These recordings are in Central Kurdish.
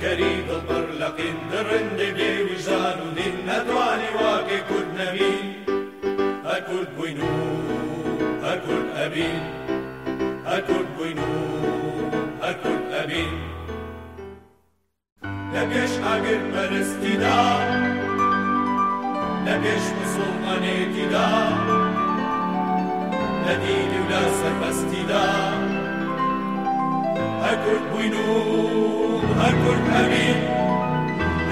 کەری دڵبەر لەقین دڕندێ بێ وژان و دین نەتوانی واکێ کورد نەوی هە کورد بووین و هە کورد ئەبین هە کورد بووین و هە کورد ئەبین لە پێش ئاگر پەرستیدا لە پێش مسڵمانێتیدا لە دین و لە سەربەستیدا هەر کورد بووین و هەر کورد هەبین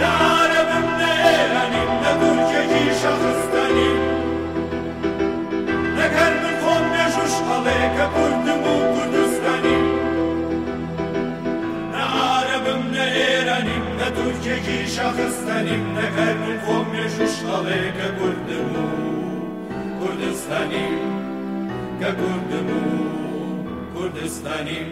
لەعاە بم نێرانیم لە دوورکێکی شەخستانی لەگەر من خۆم نەژوش هەڵێ کە کوردم و کوردستانی لەعاە بم نێرانیم لە دوورکێکی شەخستانیم لەگەر من خۆم نێژوش هەڵێ کە کوردم و کوردستانی کە کوردم و کوردستانیم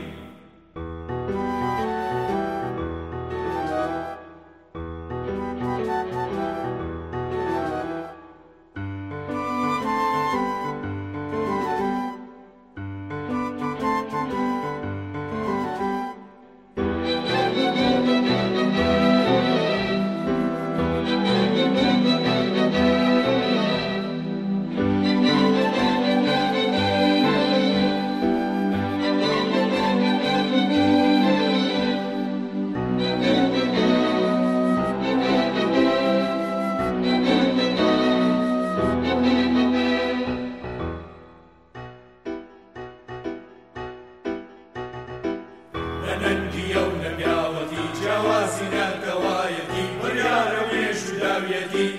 لەنەنگی ئەو نەبیاوەتی جیاوازی ناکەوایەتی بڕیاە وێش و داویەتی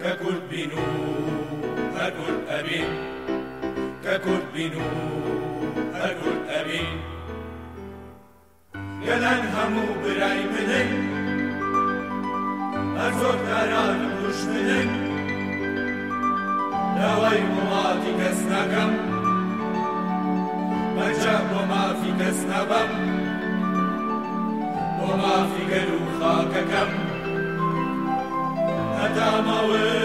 کە کورد بین و هەر کورد ئەبین کە کورد بین و هەر کورد ئەبین گەلەن هەموو برای منن هەر زۆر داران وش منن داوای وڵاتی کەس ناکەم دەست نەبم بۆ مافی گەل و خاکەکەم هەتا ماوە